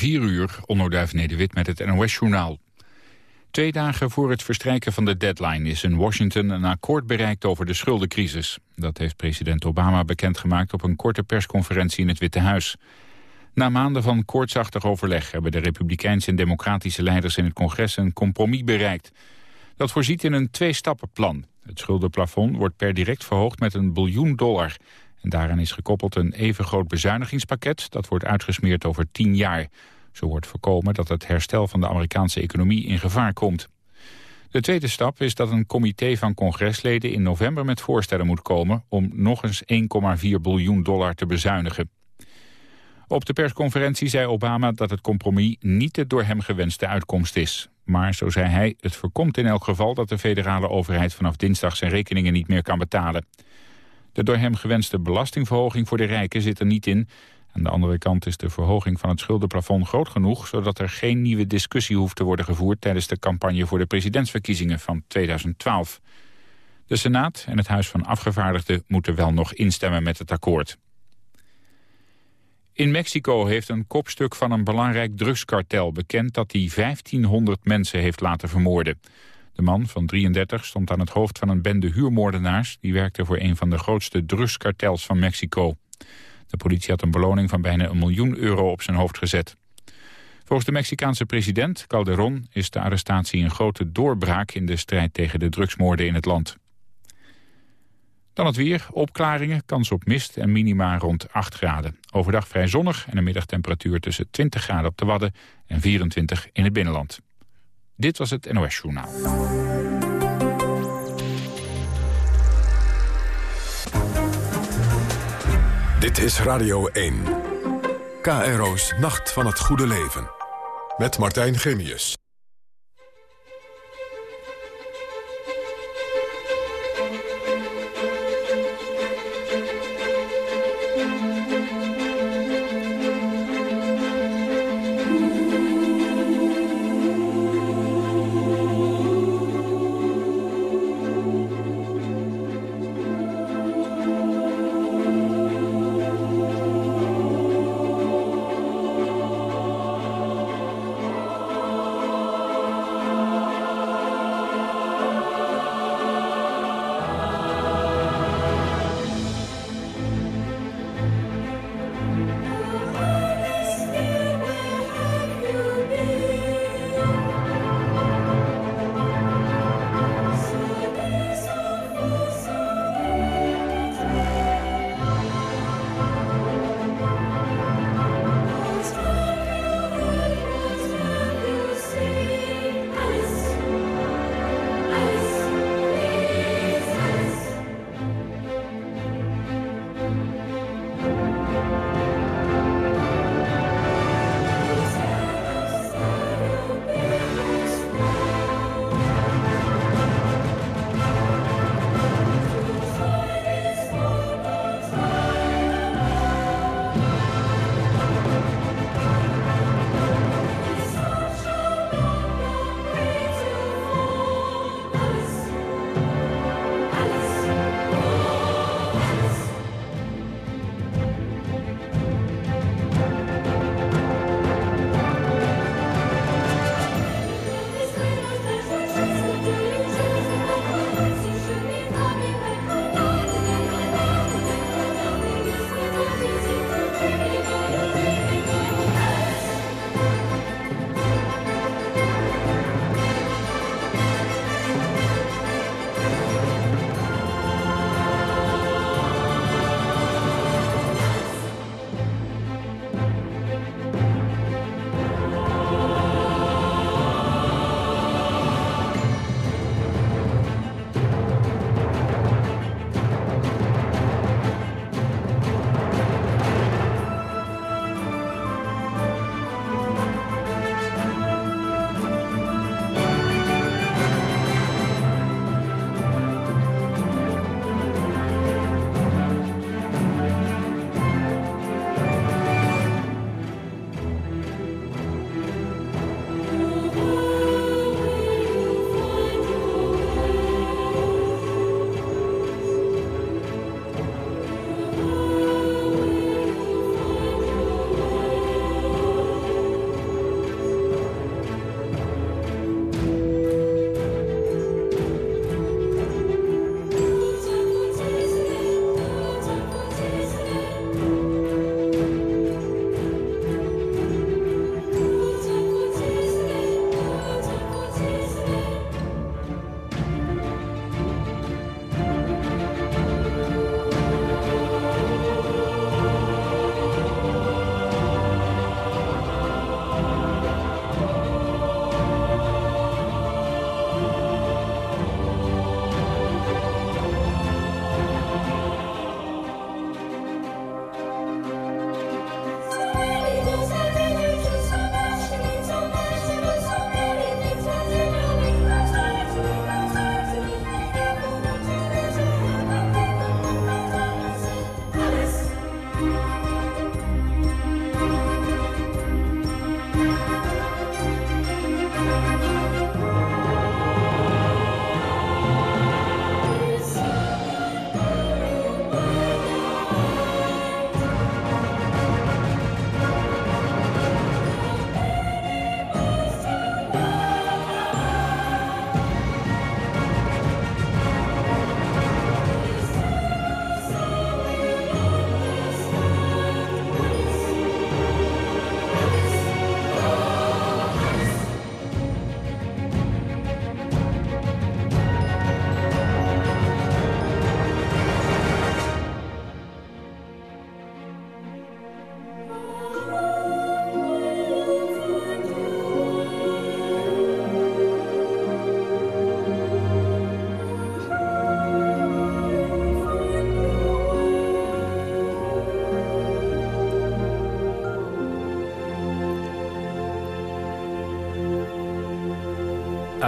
4 uur, onderduif Nederwit met het NOS-journaal. Twee dagen voor het verstrijken van de deadline is in Washington een akkoord bereikt over de schuldencrisis. Dat heeft president Obama bekendgemaakt op een korte persconferentie in het Witte Huis. Na maanden van koortsachtig overleg hebben de republikeinse en democratische leiders in het congres een compromis bereikt. Dat voorziet in een twee-stappenplan. Het schuldenplafond wordt per direct verhoogd met een biljoen dollar. En daaraan is gekoppeld een even groot bezuinigingspakket... dat wordt uitgesmeerd over tien jaar. Zo wordt voorkomen dat het herstel van de Amerikaanse economie in gevaar komt. De tweede stap is dat een comité van congresleden in november met voorstellen moet komen... om nog eens 1,4 biljoen dollar te bezuinigen. Op de persconferentie zei Obama dat het compromis niet de door hem gewenste uitkomst is. Maar, zo zei hij, het voorkomt in elk geval dat de federale overheid vanaf dinsdag zijn rekeningen niet meer kan betalen. De door hem gewenste belastingverhoging voor de rijken zit er niet in. Aan de andere kant is de verhoging van het schuldenplafond groot genoeg... zodat er geen nieuwe discussie hoeft te worden gevoerd... tijdens de campagne voor de presidentsverkiezingen van 2012. De Senaat en het Huis van Afgevaardigden moeten wel nog instemmen met het akkoord. In Mexico heeft een kopstuk van een belangrijk drugskartel bekend dat hij 1500 mensen heeft laten vermoorden. De man van 33 stond aan het hoofd van een bende huurmoordenaars... die werkte voor een van de grootste drugskartels van Mexico. De politie had een beloning van bijna een miljoen euro op zijn hoofd gezet. Volgens de Mexicaanse president Calderon is de arrestatie een grote doorbraak... in de strijd tegen de drugsmoorden in het land. Dan het weer, opklaringen, kans op mist en minima rond 8 graden. Overdag vrij zonnig en een middagtemperatuur tussen 20 graden op de Wadden... en 24 in het binnenland. Dit was het NOS Journaal. Dit is Radio 1. KRO's Nacht van het Goede Leven. Met Martijn Gemius.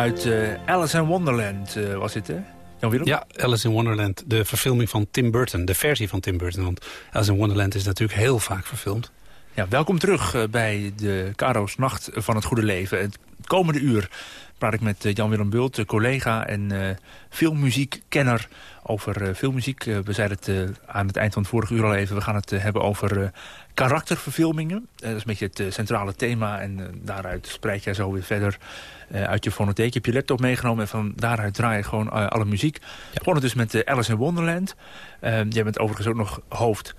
Uit uh, Alice in Wonderland uh, was het, hè? Ja, Alice in Wonderland. De verfilming van Tim Burton. De versie van Tim Burton. Want Alice in Wonderland is natuurlijk heel vaak verfilmd. Ja, welkom terug uh, bij de Caro's Nacht van het Goede Leven. Het komende uur praat ik met Jan-Willem Bult, collega en filmmuziekkenner over filmmuziek. we zeiden het aan het eind van het vorige uur al even. We gaan het hebben over karakterverfilmingen. dat is een beetje het centrale thema. En daaruit spreid jij zo weer verder uh, uit je fonotheek. Je hebt je laptop meegenomen en van daaruit draai je gewoon uh, alle muziek. Ja. Begonnen dus met uh, Alice in Wonderland. jij bent overigens ook nog hoofd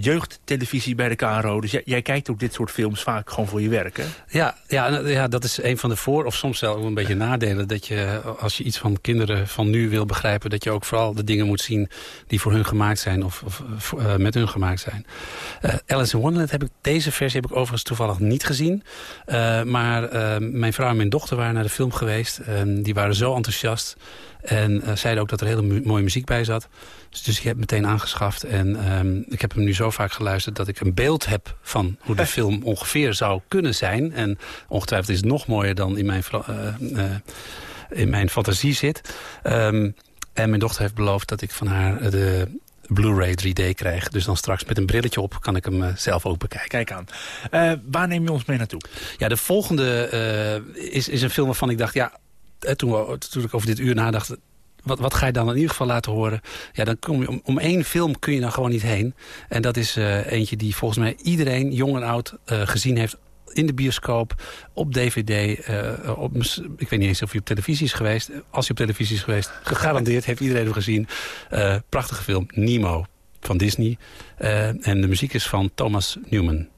jeugdtelevisie bij de KRO. Dus jij, kijkt ook dit soort films vaak gewoon voor je werk, hè? Ja, ja, ja, dat is een van de voor- of soms zelfs een beetje nadelen. Dat je, als je iets van kinderen van nu wil begrijpen... dat je ook vooral de dingen moet zien die voor hun gemaakt zijn... of, of uh, met hun gemaakt zijn. Uh, Alice in Wonderland heb ik, deze versie heb ik overigens toevallig niet gezien. Maar mijn vrouw en mijn dochter waren naar de film geweest. die waren zo enthousiast... En uh, zeiden ook dat er hele mu mooie muziek bij zat. Dus, dus ik heb meteen aangeschaft. En um, ik heb hem nu zo vaak geluisterd dat ik een beeld heb van hoe de film ongeveer zou kunnen zijn. En ongetwijfeld is het nog mooier dan in mijn, uh, uh, in mijn fantasie zit. Um, en mijn dochter heeft beloofd dat ik van haar de Blu-ray 3D krijg. Dus dan straks met een brilletje op kan ik hem uh, zelf ook bekijken. Kijk aan. Uh, waar neem je ons mee naartoe? Ja, de volgende uh, is, is een film waarvan ik dacht... ja toen, we, toen ik over dit uur nadacht... Wat, wat ga je dan in ieder geval laten horen? Ja, dan kom je, om, om één film kun je dan gewoon niet heen. En dat is uh, eentje die volgens mij iedereen, jong en oud, uh, gezien heeft in de bioscoop, op dvd. Uh, op, ik weet niet eens of hij op televisie is geweest. Als hij op televisie is geweest, gegarandeerd heeft iedereen hem gezien. Prachtige film, Nemo van Disney. En de muziek is van Thomas Newman.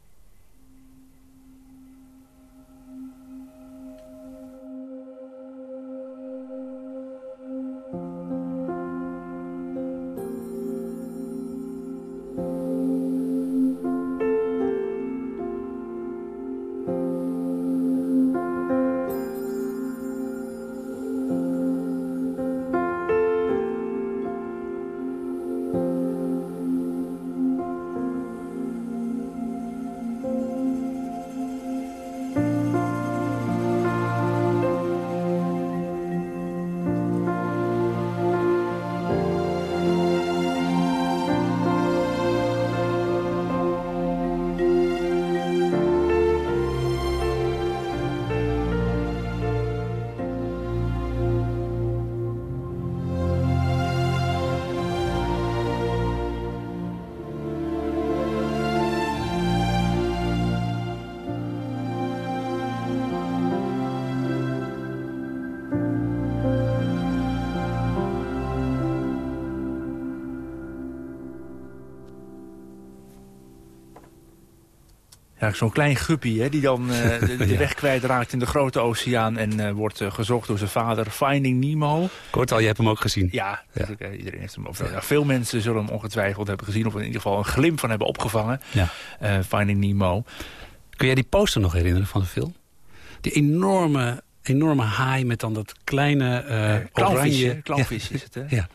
Ja, zo'n klein guppy hè, die dan uh, de, de ja. weg kwijtraakt in de grote oceaan... en uh, wordt uh, gezocht door zijn vader, Finding Nemo. Kort al, je hebt hem ook gezien. Ja, ja. Dus, iedereen heeft hem. Of, ja. veel mensen zullen hem ongetwijfeld hebben gezien... of in ieder geval een glimp van hebben opgevangen. Finding Nemo. Kun jij die poster nog herinneren van de film? Die enorme enorme haai met dan dat kleine uh, oranje... Clownvis is het, hè? Ja. ja.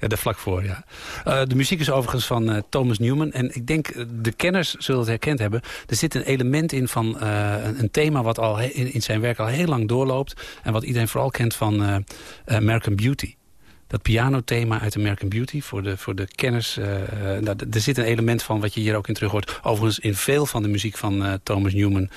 ja daar vlak voor, ja. Uh, de muziek is overigens van uh, Thomas Newman. En ik denk, de kenners zullen het herkend hebben. Er zit een element in van een, een, thema wat al in, in, zijn werk al heel lang doorloopt. En wat iedereen vooral kent van American Beauty dat pianothema uit American Beauty voor de, voor de kenners. Uh, nou, er zit een element van wat je hier ook in terug hoort. Overigens in veel van de muziek van uh, Thomas Newman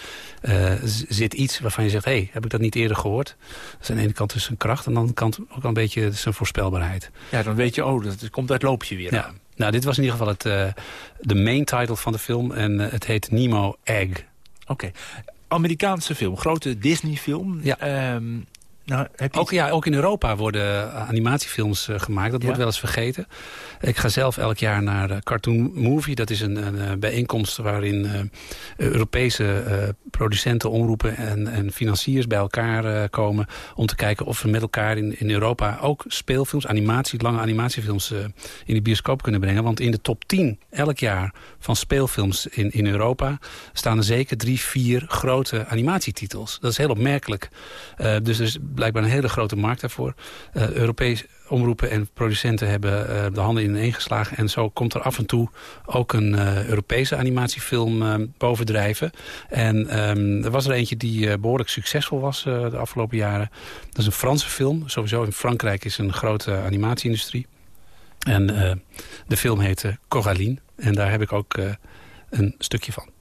uh, zit iets waarvan je zegt... hé, hey, heb ik dat niet eerder gehoord? Dat is aan de ene kant dus zijn kracht en aan de andere kant ook een beetje zijn voorspelbaarheid. Ja, dan weet je, oh, dat komt uit loopje weer ja. Nou, dit was in ieder geval het, de main title van de film en het heet Nemo Egg. Oké. Okay. Amerikaanse film, grote Disney film. Ja. Um, nou, heb je ook, ja, ook in Europa worden animatiefilms uh, gemaakt. Dat ja. wordt wel eens vergeten. Ik ga zelf elk jaar naar uh, Cartoon Movie. Dat is een, een uh, bijeenkomst waarin Europese producenten, omroepen en, en financiers bij elkaar komen... om te kijken of we met elkaar in, in Europa ook speelfilms, animatie, lange animatiefilms in de bioscoop kunnen brengen. Want in de top 10 elk jaar van speelfilms in, in Europa staan er zeker drie, vier grote animatietitels. Dat is heel opmerkelijk. dus er is blijkbaar een hele grote markt daarvoor. Uh, Europees omroepen en producenten hebben uh, de handen ineen geslagen. En zo komt er af en toe ook een uh, Europese animatiefilm bovendrijven. En um, er was er eentje die behoorlijk succesvol was de afgelopen jaren. Dat is een Franse film. Sowieso in Frankrijk is een grote animatieindustrie. En de film heet Coraline. En daar heb ik ook een stukje van.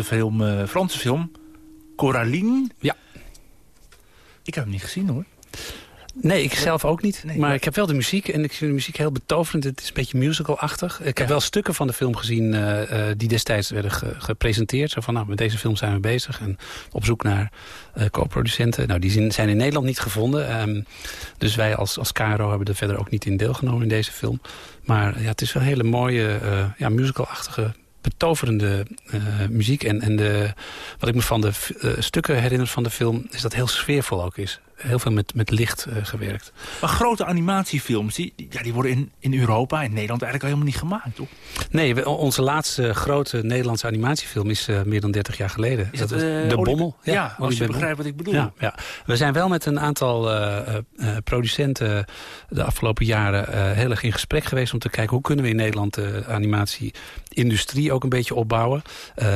De film, uh, Franse film, Coraline. Ja. Ik heb hem niet gezien hoor. Nee, ik zelf ook niet. maar, ik heb wel de muziek en ik vind de muziek heel betoverend. Het is een beetje musical-achtig. Ik heb wel stukken van de film gezien uh, uh, die destijds werden gepresenteerd. Zo van, nou, met deze film zijn we bezig. En op zoek naar uh, co-producenten. Nou, die zijn in Nederland niet gevonden. Um, dus wij als, als KRO hebben er verder ook niet in deelgenomen in deze film. Maar ja, het is wel een hele mooie, ja, musical-achtige betoverende uh, muziek. En, en de, wat ik me van de uh, stukken herinner van de film... is dat heel sfeervol ook is heel veel met, met licht uh, gewerkt. Maar grote animatiefilms, die, ja, die worden in, in Europa en Nederland eigenlijk al helemaal niet gemaakt, toch? Nee, we, onze laatste grote Nederlandse animatiefilm is uh, meer dan 30 jaar geleden. Is dat, uh, De Bommel. Ja, ja als je begrijpt wat ik bedoel. Ja, ja. We zijn wel met een aantal producenten de afgelopen jaren heel erg in gesprek geweest... om te kijken hoe kunnen we in Nederland de animatieindustrie ook een beetje opbouwen.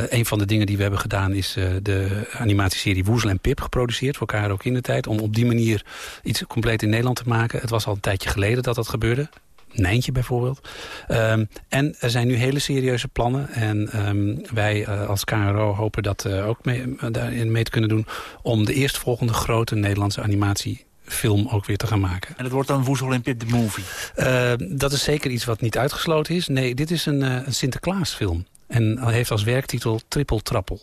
een van de dingen die we hebben gedaan is de animatieserie Woezel en Pip geproduceerd... voor elkaar ook in de tijd, om op die manier iets compleet in Nederland te maken. Het was al een tijdje geleden dat dat gebeurde. Nijntje bijvoorbeeld. Um, en er zijn nu hele serieuze plannen. En um, wij uh, als KRO hopen dat uh, ook mee, uh, daarin mee te kunnen doen... om de eerstvolgende grote Nederlandse animatiefilm ook weer te gaan maken. En dat wordt dan Woezel en Pip de Movie? Uh, dat is zeker iets wat niet uitgesloten is. Nee, dit is een, een Sinterklaasfilm. En heeft als werktitel Triple Trappel.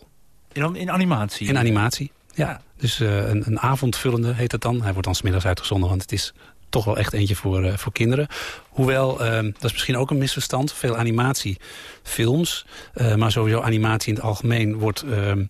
In, in animatie? In animatie. Ja, dus uh, een, een avondvullende heet het dan. Hij wordt dan smiddags uitgezonden, want het is toch wel echt eentje voor, uh, voor kinderen. Hoewel, uh, dat is misschien ook een misverstand. Veel animatiefilms, uh, maar sowieso animatie in het algemeen wordt ehm,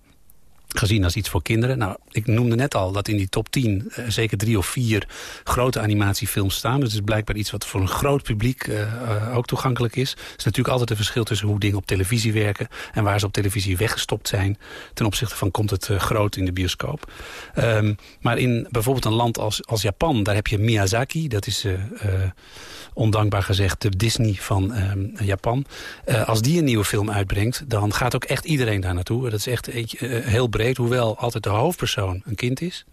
gezien als iets voor kinderen. Nou, ik noemde net al dat in die top 10 uh, zeker drie of vier grote animatiefilms staan. Dus het is blijkbaar iets wat voor een groot publiek uh, uh, ook toegankelijk is. Er is natuurlijk altijd een verschil tussen hoe dingen op televisie werken... en waar ze op televisie weggestopt zijn. Ten opzichte van komt het groot in de bioscoop. Um, maar in bijvoorbeeld een land als, als Japan, daar heb je Miyazaki. Dat is ondankbaar gezegd de Disney van um, Japan. Als die een nieuwe film uitbrengt, dan gaat ook echt iedereen daar naartoe. Dat is echt heel breed, hoewel altijd de hoofdpersoon een kind is.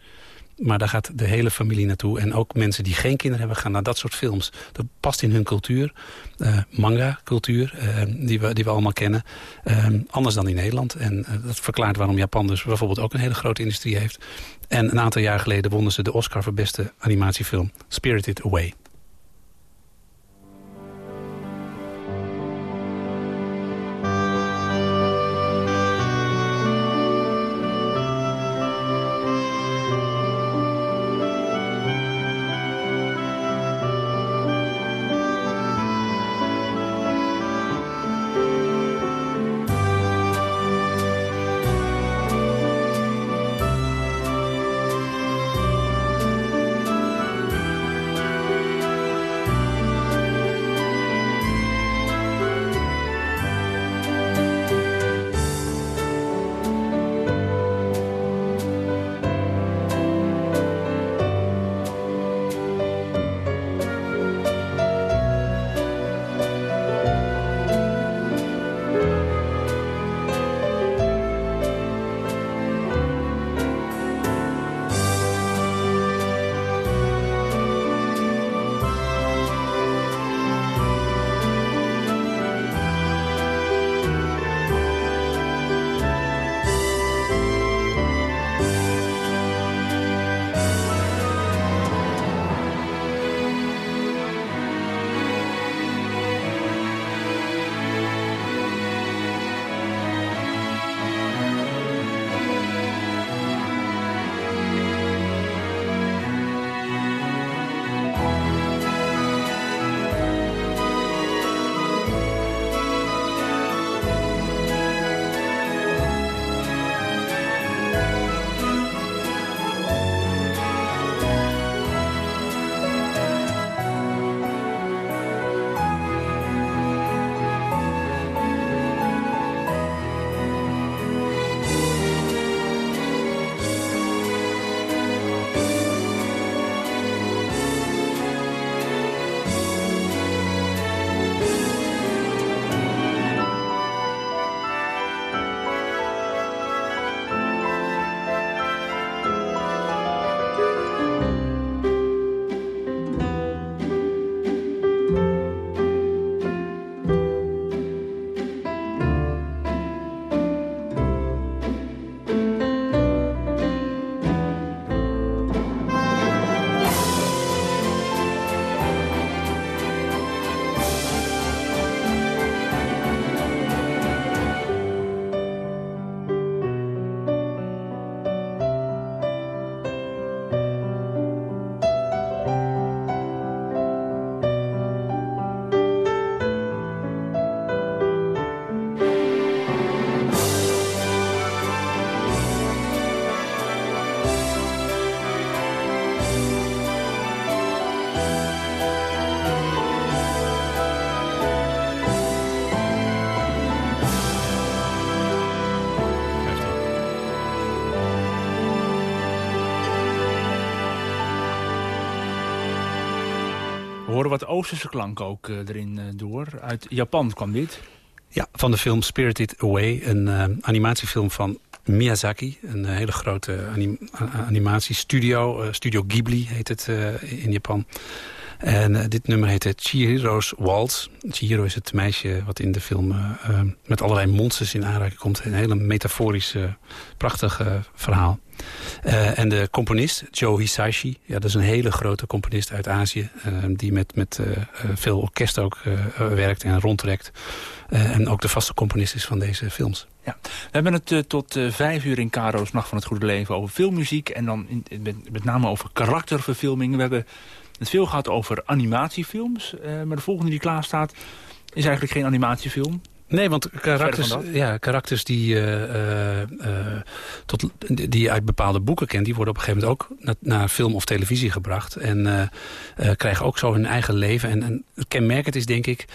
Maar daar gaat de hele familie naartoe. En ook mensen die geen kinderen hebben gaan naar dat soort films. Dat past in hun cultuur. Uh, manga-cultuur, uh, die, we, die we allemaal kennen. Uh, anders dan in Nederland. En uh, dat verklaart waarom Japan dus bijvoorbeeld ook een hele grote industrie heeft. En een aantal jaar geleden wonnen ze de Oscar voor beste animatiefilm. Spirited Away. Horen wat Oosterse klank ook erin door. Uit Japan kwam dit. Ja, van de film Spirited Away, een animatiefilm van Miyazaki. Een hele grote anim animatiestudio. Studio Ghibli heet het in Japan. En uh, dit nummer heette Chihiro's Waltz. Chihiro is het meisje wat in de film uh, met allerlei monsters in aanraking komt. Een hele metaforische, prachtig verhaal. En de componist, Joe Hisaishi, ja, dat is een hele grote componist uit Azië... die met, met veel orkest ook werkt en rondtrekt. en ook de vaste componist is van deze films. Ja. We hebben het tot vijf uur in Caro's Nacht van het Goede Leven over filmmuziek... en dan met, met name over karakterverfilmingen. We hebben het veel gaat over animatiefilms. Uh, maar de volgende die klaar staat is eigenlijk geen animatiefilm. Nee, want karakters, ja, karakters die, uh, uh, tot, die uit bepaalde boeken kent... die worden op een gegeven moment ook naar, naar film of televisie gebracht. En krijgen ook zo hun eigen leven. En, en kenmerkend is denk ik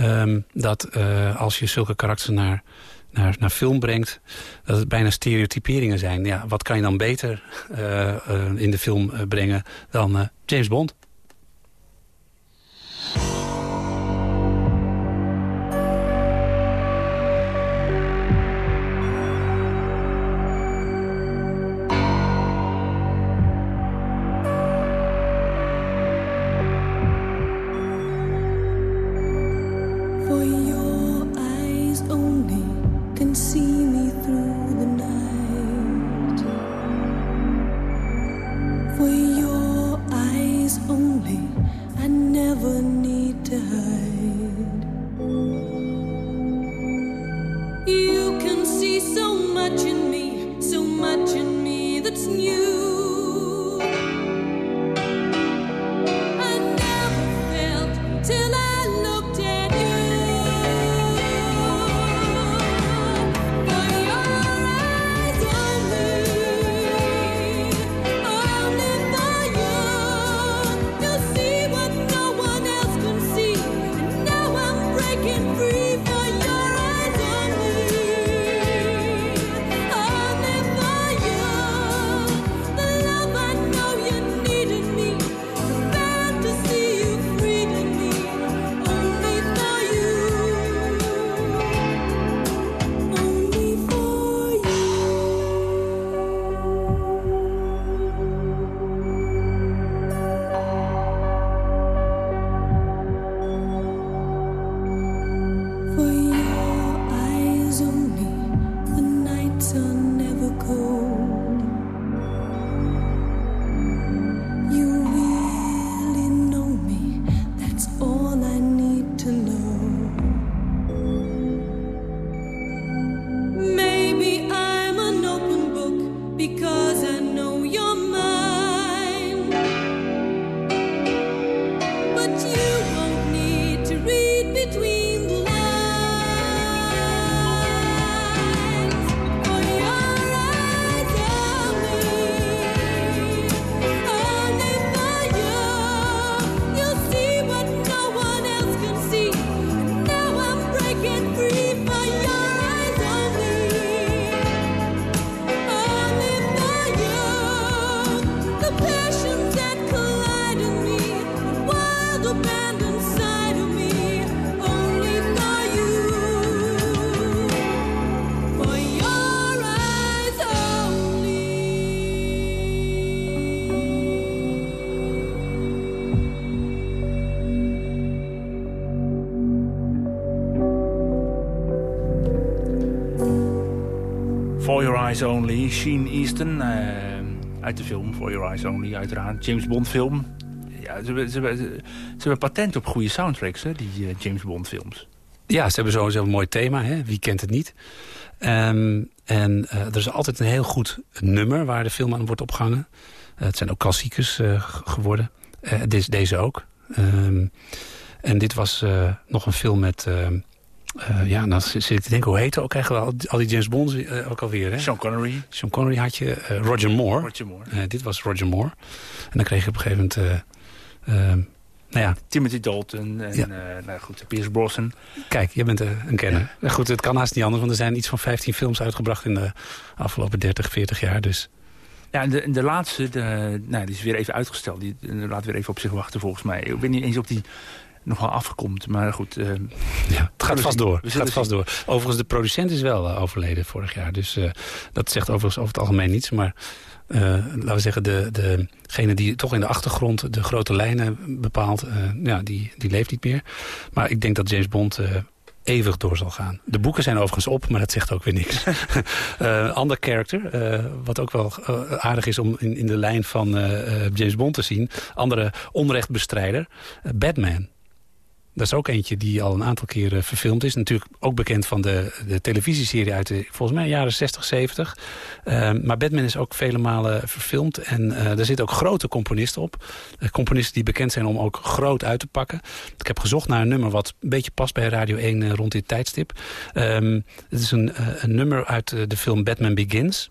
um, dat als je zulke karakters naar naar, naar film brengt... dat het bijna stereotyperingen zijn. Ja, wat kan je dan beter in de film brengen dan James Bond? Eyes Only, Sheen Easton. Uh, uit de film For Your Eyes Only, uiteraard. James Bond film. Ja, ze, ze, ze, ze hebben patent op goede soundtracks, hè, die uh, James Bond films. Ja, ze hebben sowieso een mooi thema. Hè? Wie kent het niet? Um, en uh, er is altijd een heel goed nummer waar de film aan wordt opgehangen. het zijn ook klassiekers geworden. Deze, ook. Um, en dit was nog een film met... Uh, ja, dan zit ik te denken, hoe heette ook eigenlijk al, al die James Bonds uh, ook alweer? Hè? Sean Connery. Sean Connery had je, uh, Roger Moore. Roger Moore. dit was Roger Moore. En dan kreeg je op een gegeven moment... Nou ja. Timothy Dalton en ja. nou goed, Pierce Brosnan. Kijk, je bent een kenner. Ja. Goed, het kan haast niet anders, want er zijn iets van 15 films uitgebracht in de afgelopen 30, 40 jaar. Dus Ja, en de, de laatste, de, nou, die is weer even uitgesteld. Die laat weer even op zich wachten volgens mij. Ik weet niet eens of die nog wel afkomt. Maar goed. Uh, ja, het gaat vast door. Het gaat vast door. Overigens, de producent is wel uh, overleden vorig jaar. Dus uh, dat zegt overigens over het algemeen niets. Maar laten we zeggen, de, degene die toch in de achtergrond de grote lijnen bepaalt... ja, die, die leeft niet meer. Maar ik denk dat James Bond eeuwig door zal gaan. De boeken zijn overigens op, maar dat zegt ook weer niks. uh, ander character, uh, wat ook wel uh, aardig is om in, in de lijn van James Bond te zien. Andere onrechtbestrijder, Batman. Dat is ook eentje die al een aantal keren verfilmd is. Natuurlijk ook bekend van de, de televisieserie uit de volgens mij jaren 60, 70. Uh, maar Batman is ook vele malen verfilmd. En uh, er zitten ook grote componisten op. Uh, componisten die bekend zijn om ook groot uit te pakken. Ik heb gezocht naar een nummer wat een beetje past bij Radio 1 eh, rond dit tijdstip. Um, het is een, een nummer uit de film Batman Begins.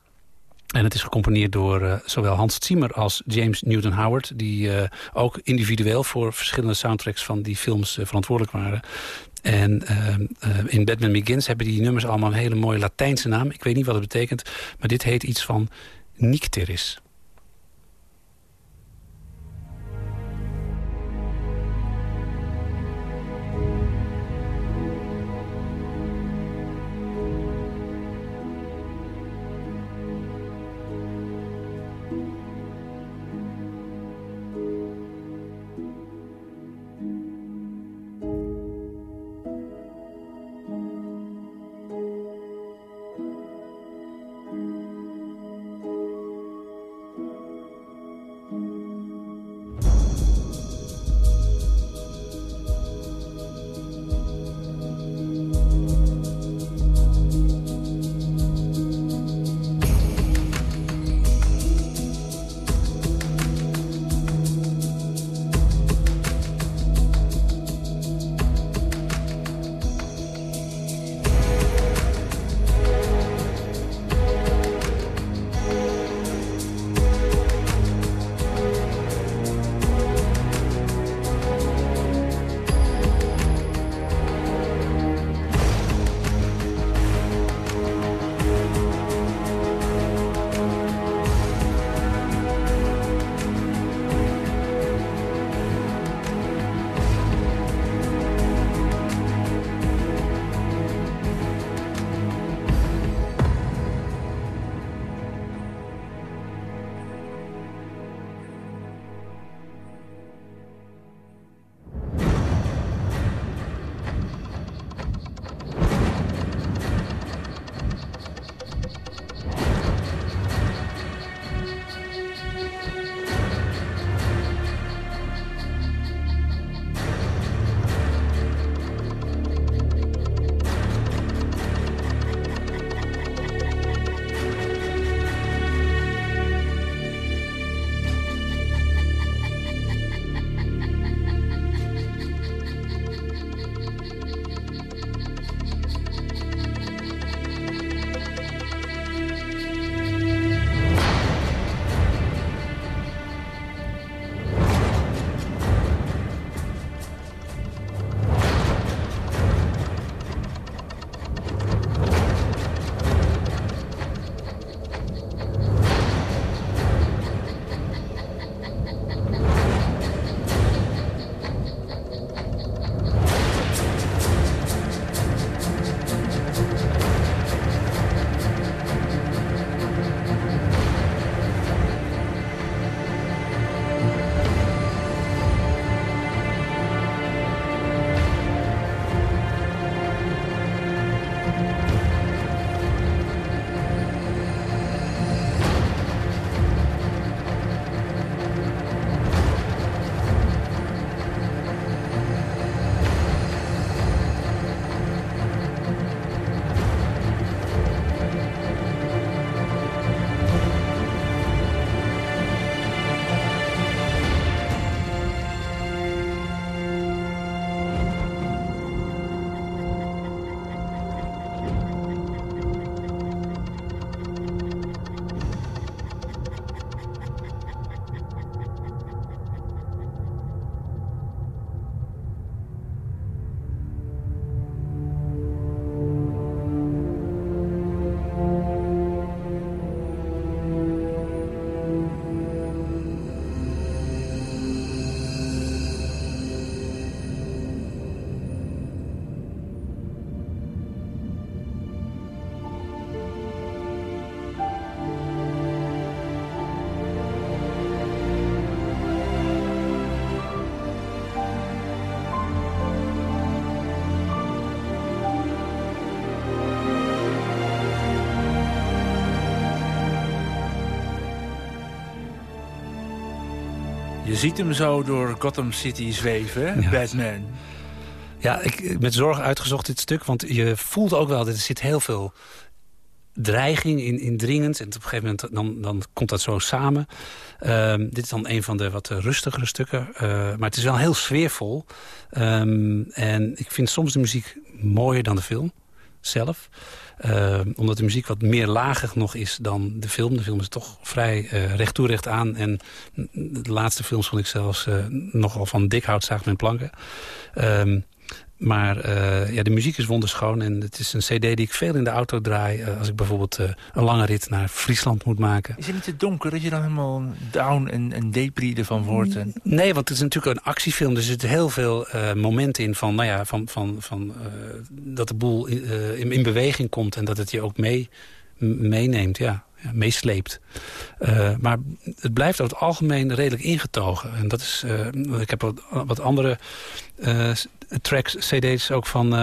En het is gecomponeerd door uh, zowel Hans Zimmer als James Newton Howard... die uh, ook individueel voor verschillende soundtracks van die films uh, verantwoordelijk waren. En in Batman Begins hebben die nummers allemaal een hele mooie Latijnse naam. Ik weet niet wat het betekent, maar dit heet iets van Nycteris. Ziet hem zo door Gotham City zweven, Batman. Ja, ik met zorg uitgezocht dit stuk, want je voelt ook wel... dat er zit heel veel dreiging in, indringend. En op een gegeven moment dan, dan komt dat zo samen. Ehm, dit is dan een van de wat rustigere stukken. Uh, maar het is wel heel sfeervol. Um, en ik vind soms de muziek mooier dan de film zelf. Uh, omdat de muziek wat meer lagig nog is dan de film. De film is toch vrij uh, recht aan. En de laatste films vond ik zelfs uh, nogal van dik hout zaag met planken. Um, maar uh, ja, de muziek is wonderschoon. En het is een cd die ik veel in de auto draai... Uh, als ik bijvoorbeeld uh, een lange rit naar Friesland moet maken. Is het niet te donker dat je dan helemaal down en, en depri ervan wordt? En... Nee, want het is natuurlijk een actiefilm. Er zitten heel veel momenten in van, nou ja, van, van, van, dat de boel in, in, beweging komt... en dat het je ook mee, meeneemt, ja. Meesleept. Uh, maar het blijft over het algemeen redelijk ingetogen. En dat is, uh, ik heb wat, wat andere uh, tracks, cd's ook van,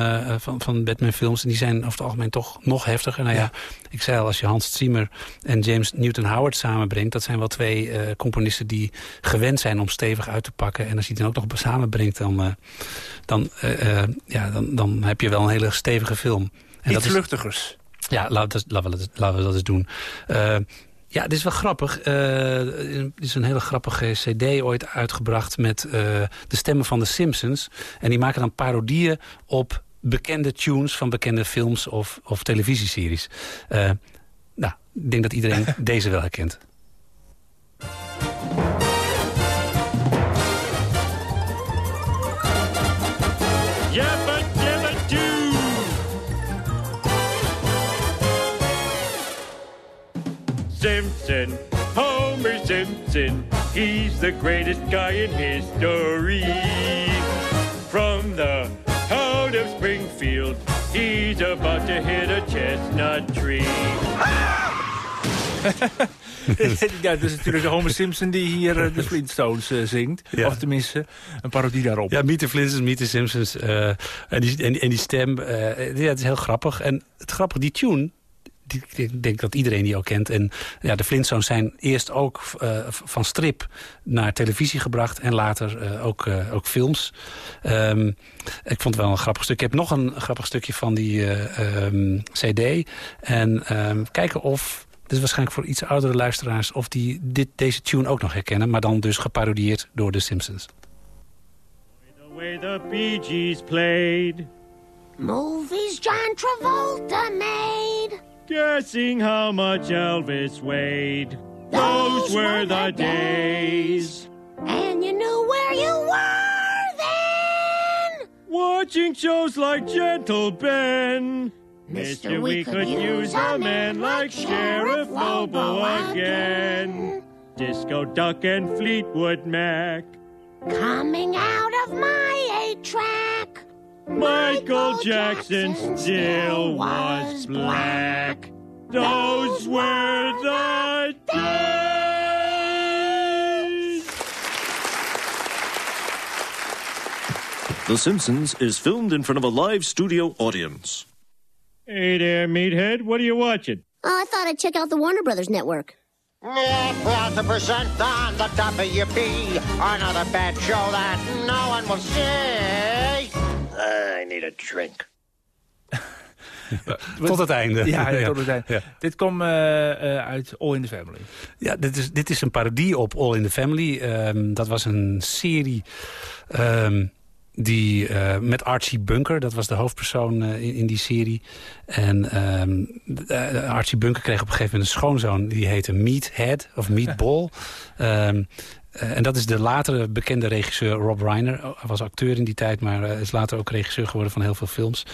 van, van Batman films. En die zijn over het algemeen toch nog heftiger. Nou ja, ja ik zei al, als je Hans Zimmer en James Newton Howard samenbrengt... dat zijn wel twee componisten die gewend zijn om stevig uit te pakken. En als je die dan ook nog samenbrengt, dan, dan, ja, dan, dan heb je wel een hele stevige film. En Iets we, laten, we, laten we dat eens doen. Ja, dit is wel grappig. Uh, er is een hele grappige cd ooit uitgebracht met uh, de stemmen van de Simpsons. En die maken dan parodieën op bekende tunes van bekende films of, of televisieseries. Nou, ik denk dat iedereen deze wel herkent. Simpson, Homer Simpson. He's the greatest guy in history. From the town of Springfield, he's about to hit a chestnut tree. ja, dat is natuurlijk Homer Simpson die hier uh, de Flintstones uh, zingt. Ja. Of tenminste, een parodie daarop. Ja, Meet the Flintstones, Meet the Simpsons. Uh, en, die, en, en, die stem, ja, het is heel grappig. En het grappige, die tune, ik denk dat iedereen die ook kent. En ja, de Flintstones zijn eerst ook uh, van strip naar televisie gebracht... en later uh, ook, uh, ook films. Um, ik vond het wel een grappig stuk. Ik heb nog een grappig stukje van die um, cd. En um, kijken of... Dit is waarschijnlijk voor iets oudere luisteraars... of die dit, deze tune ook nog herkennen... maar dan dus geparodieerd door de Simpsons. The way the Bee Gees played... Movies John Travolta made... guessing how much Elvis weighed. Those, Those were, the days. And you knew where you were then. Watching shows like Gentle Ben. Mister, we, we could use a man like Sheriff Lobo again. Disco Duck and Fleetwood Mac. Coming out of my eight-track. Michael Jackson still was black. Those were the days. The Simpsons is filmed in front of a live studio audience. Hey there, meathead. What are you watching? Oh, I thought I'd check out the Warner Brothers network. Proud to present on the WB another bad show that no one will see. I need a drink. tot het einde. Ja, tot het einde. Ja. Dit komt uh, uh, uit All in the Family. Ja, dit is, dit is een parodie op All in the Family. Um, dat was een serie um, die, uh, met Archie Bunker. Dat was de hoofdpersoon in, in, die serie. En um, Archie Bunker kreeg op een gegeven moment een schoonzoon. Die heette Meathead of Meatball. Uh, en dat is de latere bekende regisseur Rob Reiner. Hij was acteur in die tijd, maar uh, is later ook regisseur geworden van heel veel films.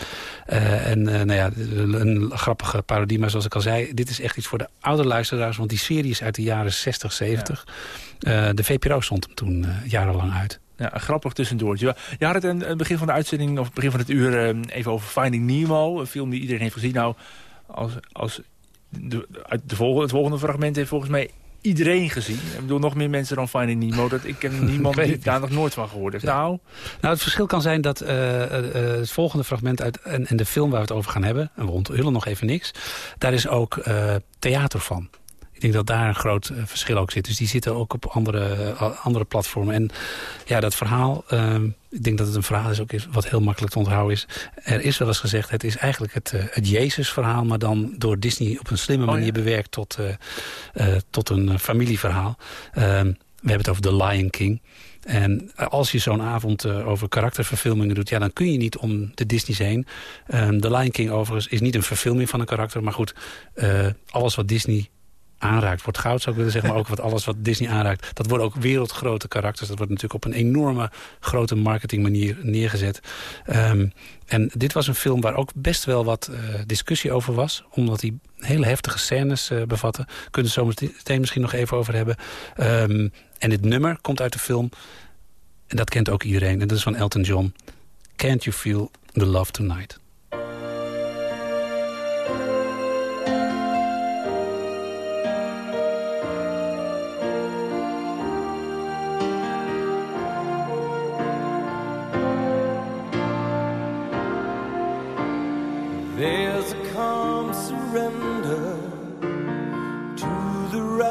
Uh, en nou ja, een grappige parodie, maar zoals ik al zei... dit is echt iets voor de oude luisteraars, want die serie is uit de jaren 60, 70. Ja. de VPRO stond hem toen jarenlang uit. Ja, een grappig tussendoortje. Je had het in het begin van de uitzending, of het begin van het uur... even over Finding Nemo, een film die iedereen heeft gezien. Nou, als, als de, de volgende, het volgende fragment heeft volgens mij iedereen gezien. Ik bedoel, nog meer mensen dan Finding Nemo. Dat ik ken niemand die daar nog nooit van gehoord heeft. Nou, nou, het verschil kan zijn dat uh, uh, het volgende fragment uit en, en, de film waar we het over gaan hebben... en we onthullen nog even niks... daar is ook uh, theater van. Denk dat daar een groot verschil ook zit. Dus die zitten ook op andere, andere platformen. En ja, dat verhaal... Ehm, ik denk dat het een verhaal is, ook is wat heel makkelijk te onthouden is. Er is wel eens gezegd, het is eigenlijk het, het Jezus-verhaal... maar dan door Disney op een slimme oh, manier bewerkt tot, tot een familieverhaal. Ehm, we hebben het over The Lion King. En als je zo'n avond uh, over karakterverfilmingen doet... Ja, dan kun je niet om de Disney's heen. Um, The Lion King overigens is niet een verfilming van een karakter. Maar goed, uh, alles wat Disney aanraakt wordt goud, zou ik willen zeggen. Maar ook wat alles wat Disney aanraakt. Dat worden ook wereldgrote karakters. Dat wordt natuurlijk op een enorme grote marketingmanier neergezet. Um, en dit was een film waar ook best wel wat uh, discussie over was. Omdat hij hele heftige scènes uh, bevatte. Kunnen we het misschien nog even over hebben. Um, en dit nummer komt uit de film. En dat kent ook iedereen. En dat is van Elton John. Can't you feel the love tonight?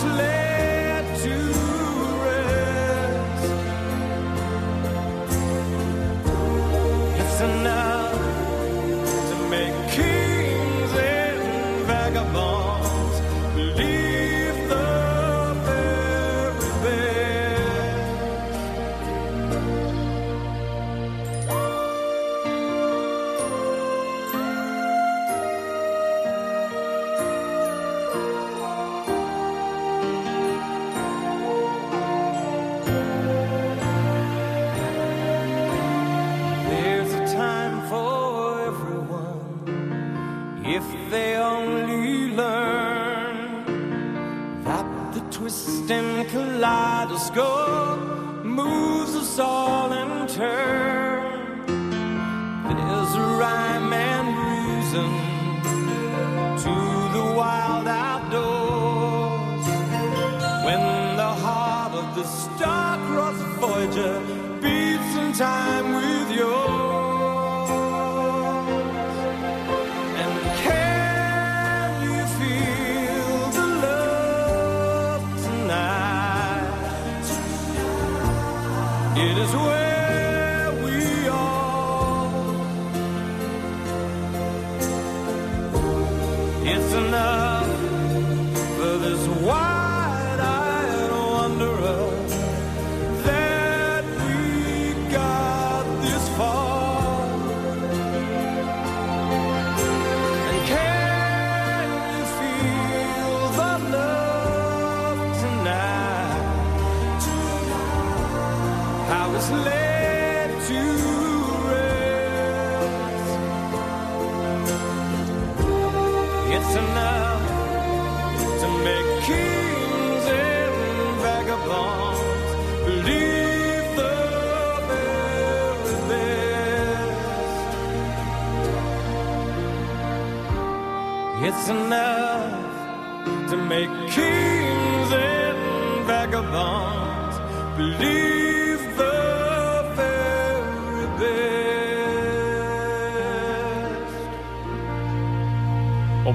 slave.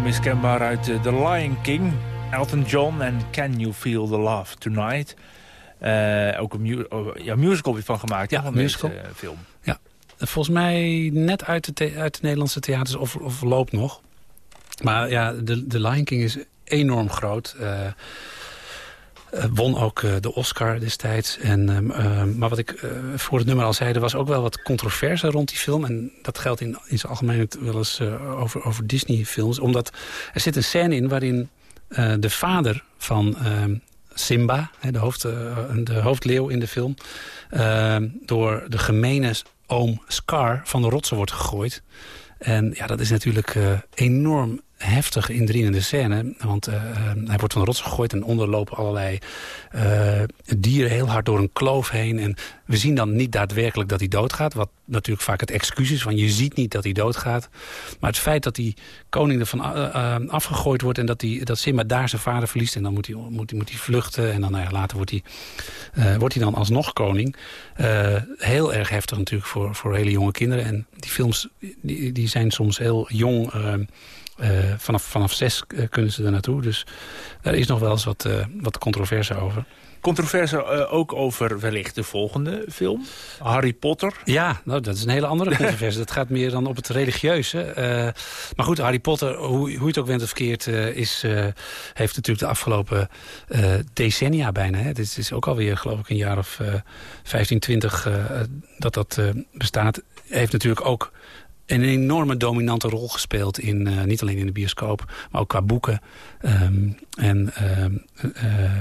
Onmiskenbaar uit eh, The Lion King. Elton John en Can You Feel the Love Tonight. Eh, ook een mu ja, musical weer van gemaakt. Ja, van musical. eh, film. Ja. volgens mij net uit de, uit de Nederlandse theaters of, of loopt nog. Maar ja, de, de Lion King is enorm groot. Won ook eh, de Oscar destijds. En, ehm, ehm, maar wat ik eh, voor het nummer al zei... er was ook wel wat controverse rond die film. En dat geldt in, in zijn algemeenheid wel eens eh, over, over Disney-films. Omdat er zit een scène in waarin eh, de vader van ehm, Simba... de, hoofd, eh, de hoofdleeuw in de film... door de gemene oom Scar van de rotsen wordt gegooid. En ja, dat is natuurlijk eh, enorm heftig indringende scène. Want eh, eh, hij wordt van de rots gegooid en onder lopen allerlei eh, dieren heel hard door een kloof heen. En we zien dan niet daadwerkelijk dat hij doodgaat. Wat natuurlijk vaak het excuus is, want je ziet niet dat hij doodgaat. Maar het feit dat die koning ervan eh, afgegooid wordt... en dat, die, dat Simba daar zijn vader verliest... en dan moet hij, moet, moet hij vluchten en dan nou later wordt hij, wordt hij dan alsnog koning. Heel erg heftig natuurlijk voor, voor hele jonge kinderen. En die films die, die zijn soms heel jong... eh, vanaf, vanaf zes eh, kunnen ze er naartoe. Dus daar is nog wel eens wat, eh, wat controverse over. Controverse ook over wellicht de volgende film. Harry Potter. Ja, nou, dat is een hele andere controverse. dat gaat meer dan op het religieuze. Maar goed, Harry Potter, hoe, hoe je het ook bent of verkeerd... is, heeft natuurlijk de afgelopen decennia bijna... Hè, dit is ook alweer, geloof ik, een jaar of eh 15, 20 eh, dat dat bestaat... heeft natuurlijk ook een enorme dominante rol gespeeld... In, eh, niet alleen in de bioscoop, maar ook qua boeken. Ehm, en... ehm, eh,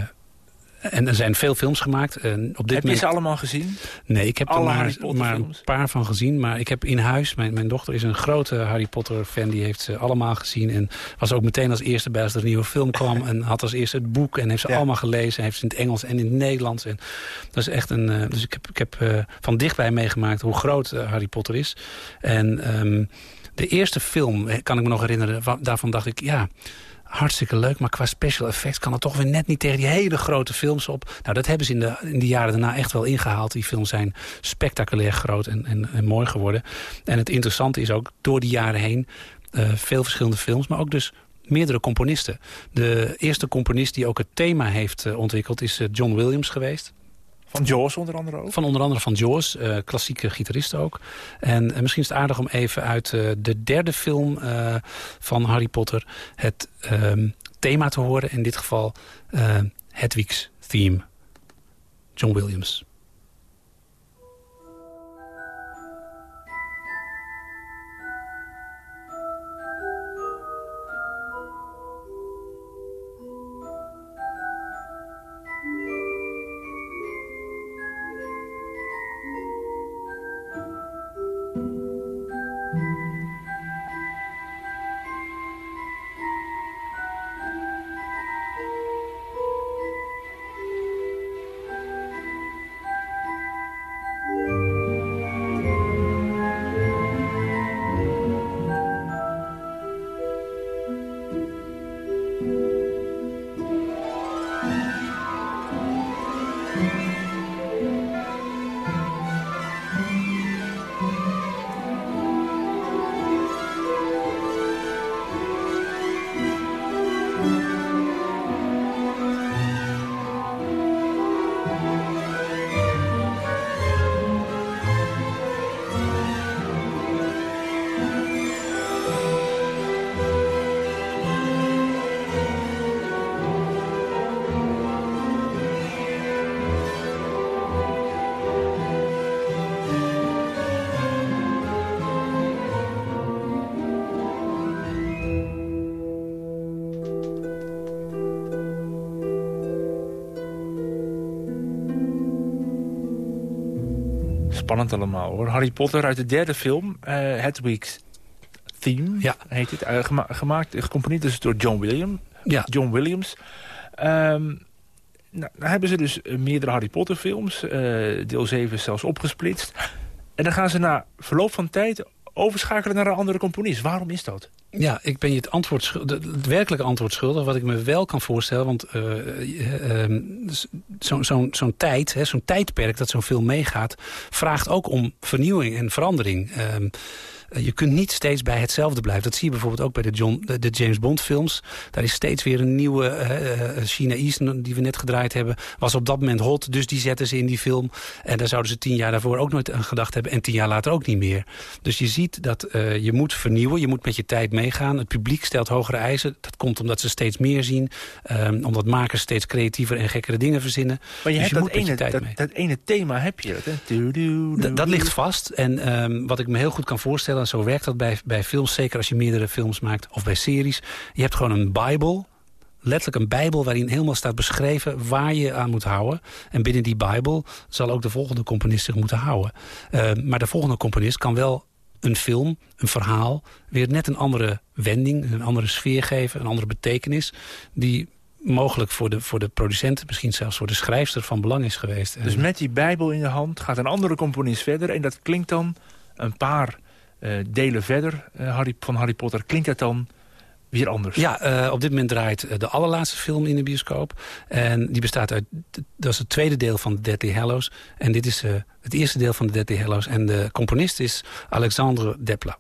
en er zijn veel films gemaakt. En op dit Heb je ze allemaal gezien? Nee, ik heb er maar, maar een paar van gezien. Maar ik heb in huis, mijn, mijn dochter is een grote Harry Potter fan. Die heeft ze allemaal gezien. En was ook meteen als eerste bij als er een nieuwe film kwam. en had als eerste het boek. En heeft ze Ja. allemaal gelezen. Heeft ze in het Engels en in het Nederlands. En dat is echt een... eh, dus ik heb, ik heb eh, van dichtbij meegemaakt hoe groot eh, Harry Potter is. En ehm, de eerste film, kan ik me nog herinneren. Daarvan dacht ik, ja hartstikke leuk. Maar qua special effects kan het toch weer net niet tegen die hele grote films op. Nou, dat hebben ze in de, in de jaren daarna echt wel ingehaald. Die films zijn spectaculair groot en, en, en mooi geworden. En het interessante is ook door die jaren heen... eh, veel verschillende films, maar ook dus meerdere componisten. De eerste componist die ook het thema heeft eh, ontwikkeld... is eh, John Williams geweest. Van Jaws onder andere ook. Van onder andere van Jaws, eh, klassieke gitarist ook. En misschien is het aardig om even uit eh, de derde film eh, van Harry Potter... het ehm, thema te horen. In dit geval Hedwig's Theme. John Williams. Spannend allemaal hoor. Harry Potter uit de derde film. eh Hedwig's Theme Ja. heet het. Eh, gema gemaakt, gecomponeerd dus door John, William, Ja, John Williams. Ehm, nou, dan hebben ze dus eh, meerdere Harry Potter films. deel 7 is zelfs opgesplitst. En dan gaan ze na verloop van tijd overschakelen naar een andere componist. Waarom is dat? Ja, ik ben je het, antwoord het werkelijke antwoord schuldig. Wat ik me wel kan voorstellen. Want uh, zo'n zo tijd, zo'n tijdperk dat zo'n film meegaat... vraagt ook om vernieuwing en verandering. Uh, je kunt niet steeds bij hetzelfde blijven. Dat zie je bijvoorbeeld ook bij de, John, de James Bond films. Daar is steeds weer een nieuwe uh, China Eastern die we net gedraaid hebben. Was op dat moment hot, dus die zetten ze in die film. En daar zouden ze tien jaar daarvoor ook nooit aan gedacht hebben. En tien jaar later ook niet meer. Dus je ziet dat uh, je moet vernieuwen. Je moet met je tijd meegaan. Het publiek stelt hogere eisen. Dat komt omdat ze steeds meer zien. Um, omdat makers steeds creatiever en gekkere dingen verzinnen. Maar je dus hebt dat, ene, dat, dat, ene thema heb je. Dat, dat ligt vast. En um, wat ik me heel goed kan voorstellen en zo werkt dat bij, bij films, zeker als je meerdere films maakt of bij series. Je hebt gewoon een bijbel, letterlijk een bijbel waarin helemaal staat beschreven waar je aan moet houden. En binnen die bijbel zal ook de volgende componist zich moeten houden. Uh, maar de volgende componist kan wel een film, een verhaal, weer net een andere wending, een andere sfeer geven, een andere betekenis, die mogelijk voor de, voor de producent, misschien zelfs voor de schrijfster van belang is geweest. Dus met die bijbel in de hand gaat een andere componist verder en dat klinkt dan een paar uh, delen verder uh, Harry, van Harry Potter... klinkt dat dan weer anders? Ja, uh, op dit moment draait de allerlaatste film in de bioscoop. En die bestaat uit... Dat is het tweede deel van Deadly Hallows. En dit is het eerste deel van de Deadly Hallows. En de componist is Alexandre Desplat.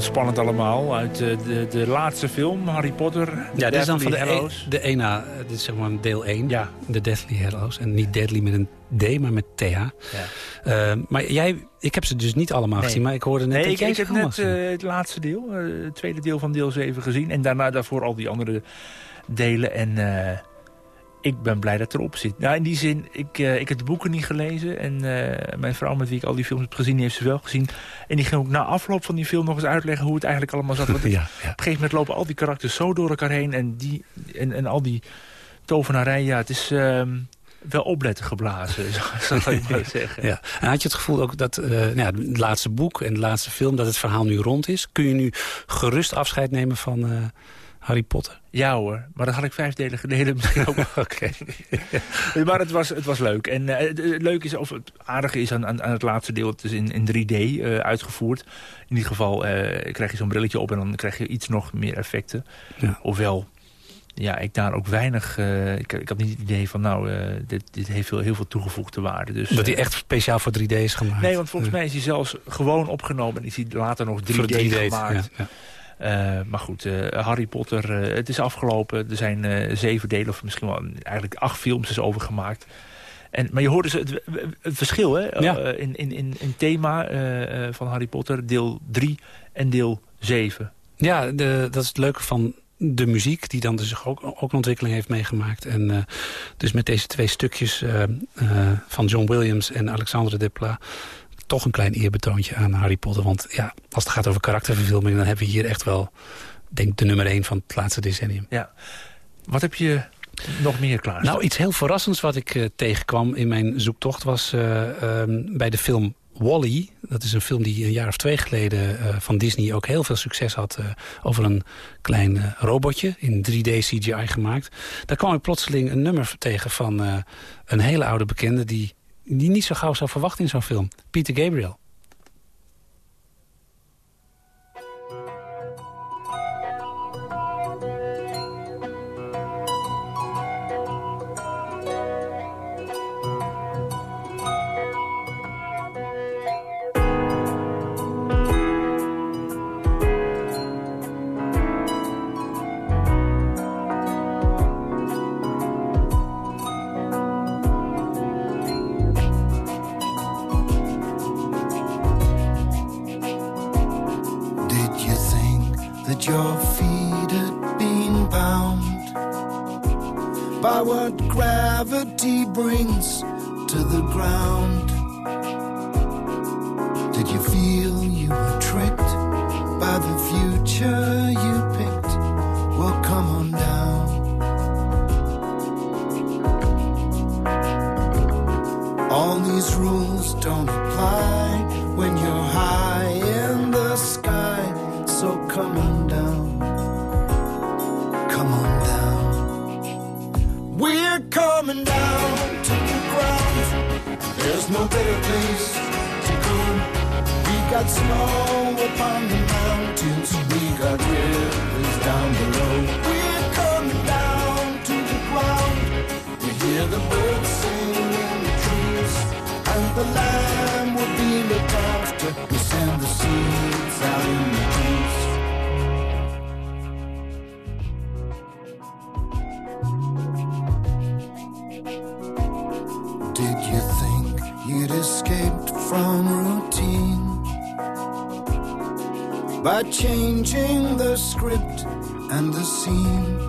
Spannend allemaal. Uit de, de, de, laatste film, Harry Potter. Ja, dit is dan van de, e de ENA. Dit is zeg maar deel 1. Ja. De Deathly Hallows. En niet Deadly met een D, maar met TH. Ja. Uh, maar jij, ik heb ze dus niet allemaal gezien, maar ik hoorde net nee, dat ik, heb net uh, het laatste deel, uh, het tweede deel van deel 7 gezien. En daarna daarvoor al die andere delen. En ik ben blij dat erop zit. Nou, in die zin, ik, uh, ik heb de boeken niet gelezen. En uh, mijn vrouw met wie ik al die films heb gezien, die heeft ze wel gezien. En die ging ook na afloop van die film nog eens uitleggen hoe het eigenlijk allemaal zat. Want ja, ja. Op een gegeven moment lopen al die karakters zo door elkaar heen. En, die, en, en al die tovenarij, ja, het is... Uh, wel opletten geblazen, zou ik maar zeggen. Ja. En had je het gevoel ook dat uh, nou ja, het laatste boek en de laatste film... dat het verhaal nu rond is? Kun je nu gerust afscheid nemen van uh, Harry Potter? Ja hoor, maar dat had ik vijf delen geleden misschien ook. Oké. maar het was, het was leuk. En uh, het, leuk is, of het aardige is aan, aan, aan het laatste deel... het is in, in 3D uh, uitgevoerd. In ieder geval krijg je zo'n brilletje op... en dan krijg je iets nog meer effecten. Ja. Ofwel ja, ik daar ook weinig... Ik, ik had niet het idee van, nou, dit, dit heeft heel, heel veel toegevoegde waarde. Dus, dat hij echt speciaal voor 3D is gemaakt? Nee, want volgens mij is hij zelfs gewoon opgenomen... en is hij later nog 3D, 3D gemaakt. Ja, ja. Uh, maar goed, Harry Potter, het is afgelopen. Er zijn zeven delen, of misschien wel eigenlijk acht films is over gemaakt. En, maar je hoort dus het, het verschil hè? Ja. in, in, in, in thema van Harry Potter, deel 3 en deel 7. Ja, de, dat is het leuke van de muziek, die dan dus ook, ook een ontwikkeling heeft meegemaakt. En uh, dus met deze twee stukjes uh, uh, van John Williams en Alexandre Desplat... toch een klein eerbetoontje aan Harry Potter. Want ja, als het gaat over karakterverfilming... dan hebben we hier echt wel, denk de nummer één van het laatste decennium. Ja. Wat heb je nog meer klaar? Nou, iets heel verrassends wat ik tegenkwam in mijn zoektocht... was um, bij de film Wally, dat is een film die een jaar of twee geleden uh, van Disney ook heel veel succes had. Uh, over een klein uh, robotje in 3D CGI gemaakt. Daar kwam ik plotseling een nummer tegen van een hele oude bekende... die, die niet zo gauw zou verwachten in zo'n film. Peter Gabriel. Gravity brings to the ground. Better place to go. We got snow upon the mountains. By changing the script and the scene?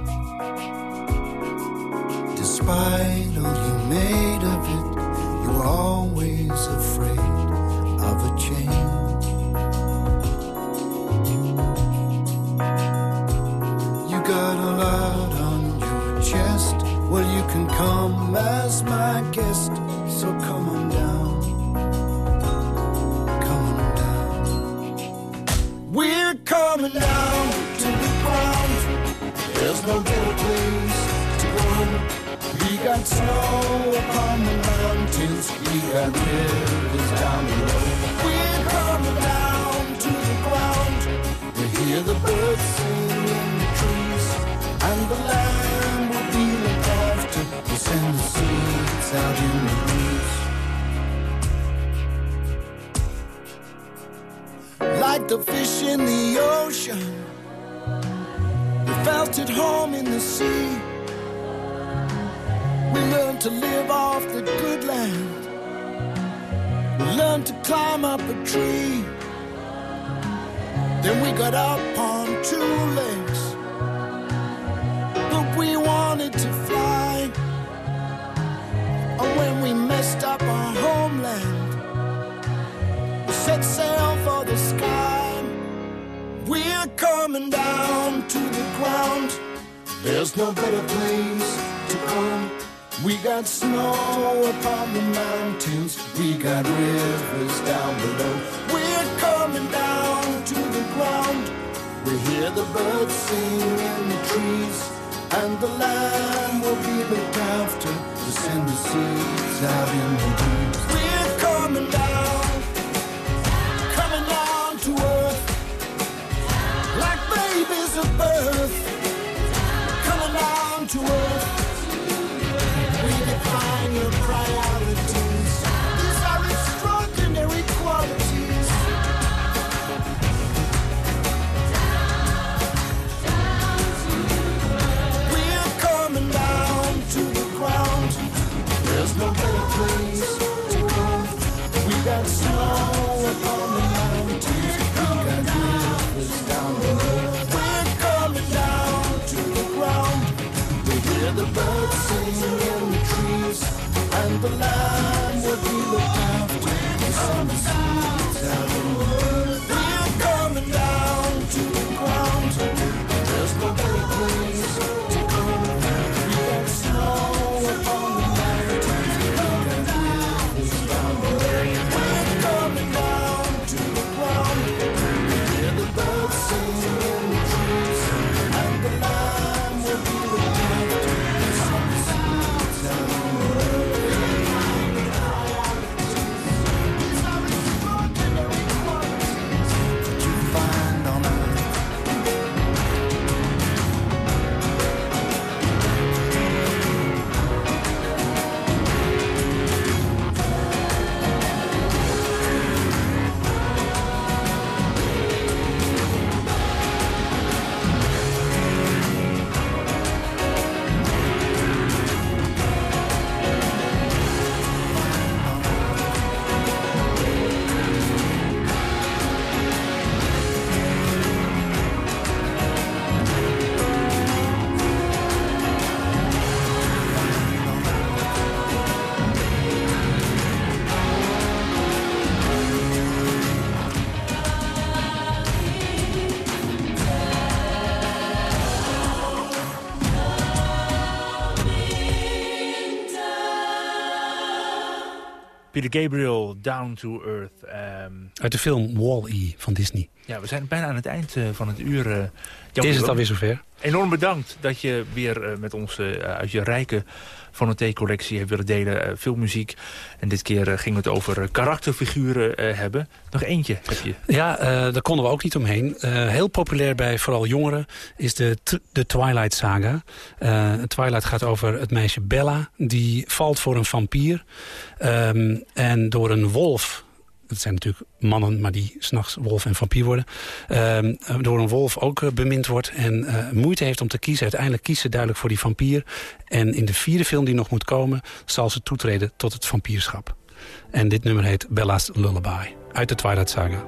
Ground. There's no better place to go. We got snow upon the mountains, we got rivers down below. We're coming down to the ground. We hear the birds sing in the trees, and the land will be looked after to send the seeds out in the breeze. We're coming down, babies of birth, coming down to earth. We define your priorities. The land will be looked after. Peter Gabriel, Down to Earth. Ehm, Uit de film Wall-E van Disney. Ja, we zijn bijna aan het eind eh, van het uur. eh. Jan Is Willem, het alweer zover? Enorm bedankt dat je weer eh, met ons eh, uit je rijke Fonotheek-collectie hebt willen delen. eh, veel muziek. En dit keer eh, ging het over eh, karakterfiguren eh, hebben. Nog eentje heb je. Ja, eh, daar konden we ook niet omheen. Eh, heel populair bij vooral jongeren is de, de Twilight Saga. Eh, Twilight gaat over het meisje Bella. Die valt voor een vampier. Ehm, en door een wolf dat zijn natuurlijk mannen, maar die s'nachts wolf en vampier worden... Ehm, eh, door een wolf ook eh, bemind wordt en eh, moeite heeft om te kiezen. Uiteindelijk kiest ze duidelijk voor die vampier. En in de vierde film die nog moet komen... zal ze toetreden tot het vampierschap. En dit nummer heet Bella's Lullaby uit de Twilight Saga.